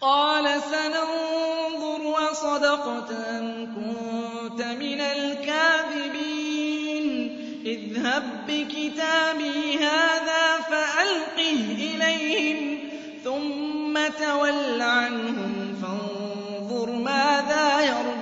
قال سننظر وصدقت أن كنت من الكاذبين. اذهب بكتابي هذا فألقه إليهم ثم تول عنهم فانظر ماذا يرون.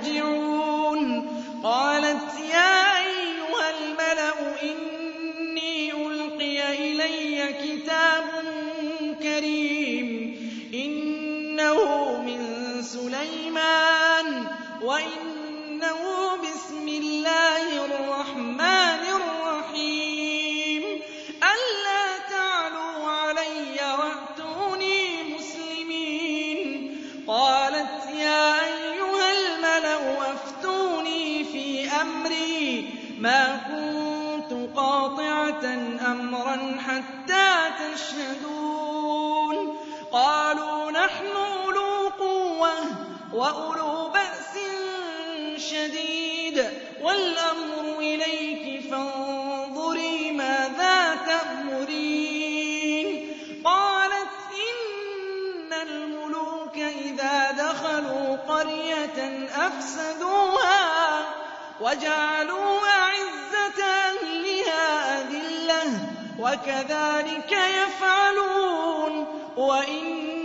الرحمن وإنه بسم الله الرحمن الرحيم. ألا تعلوا علي وأتوني مسلمين. قالت يا أيها الملأ أفتوني في أمري. ما كنت قاطعة أمرا حتى تشهدون. قالوا نحن أولو قوة. وَأُولُو بَأْسٍ شَدِيدٍ وَالْأَمْرُ إِلَيْكِ فَانظُرِي مَاذَا تَأْمُرِينَ قَالَتْ إِنَّ الْمُلُوكَ إِذَا دَخَلُوا قَرْيَةً أَفْسَدُوهَا وَجَعَلُوا أَعِزَّةَ أَهْلِهَا أَذِلَّةً وَكَذَلِكَ يَفْعَلُونَ وَإِنَّ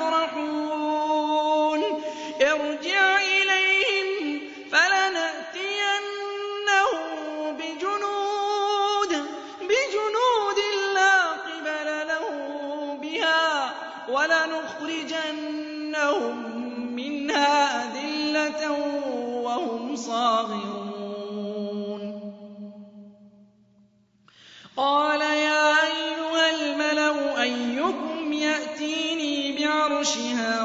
يفرحون. ارجع إليهم فلنأتينهم بجنود. بجنود لا قبل لهم بها ولنخرجنهم منها أذلة وهم صاغرون.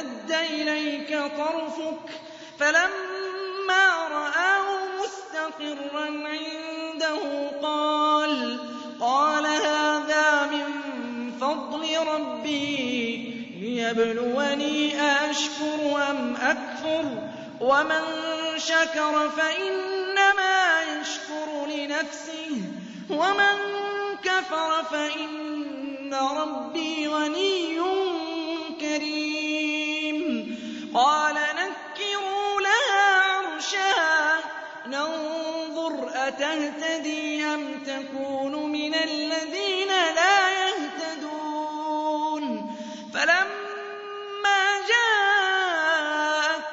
مد إليك طرفك فلما رآه مستقرا عنده قال قال هذا من فضل ربي ليبلوني أأشكر أم أكفر؟ ومن شكر فإنما يشكر لنفسه ومن كفر فإن ربي غني كريم. قال نكروا لها عرشها ننظر أتهتدي أم تكون من الذين لا يهتدون. فلما جاءت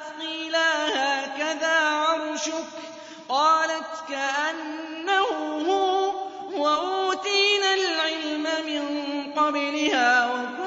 هكذا عرشك؟ قالت كأنه هو. وأوتينا العلم من قبلها وكنا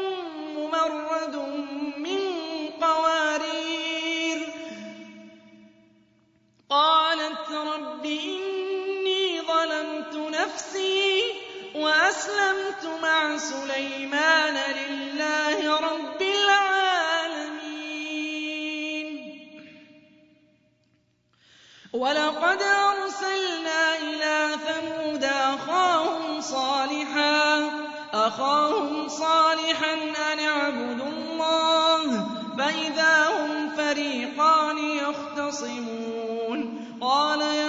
إني ظلمت نفسي وأسلمت مع سليمان لله رب العالمين. ولقد أرسلنا إلى ثمود أخاهم صالحا أخاهم صالحا أن اعبدوا الله فإذا هم فريقان يختصمون. قال يا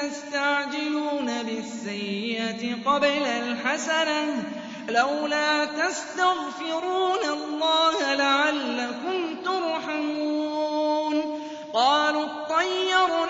تستعجلون بالسيئة قبل الحسنة لولا تستغفرون الله لعلكم ترحمون. قالوا اطيرنا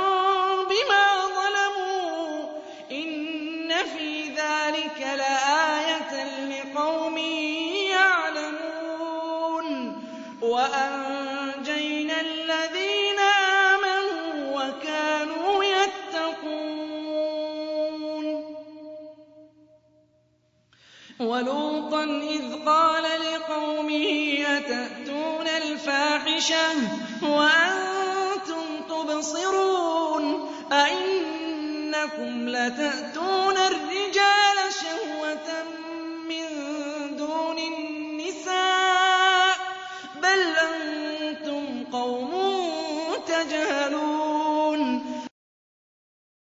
وَأَنجَيْنَا الَّذِينَ آمَنُوا وَكَانُوا يَتَّقُونَ. وَلُوطًا إِذْ قَالَ لِقَوْمِهِ أَتَأْتُونَ الْفَاحِشَةَ وَأَنتُمْ تُبْصِرُونَ أَئِنَّكُمْ لَتَأْتُونَ الرِّجَالَ شَهْوَةً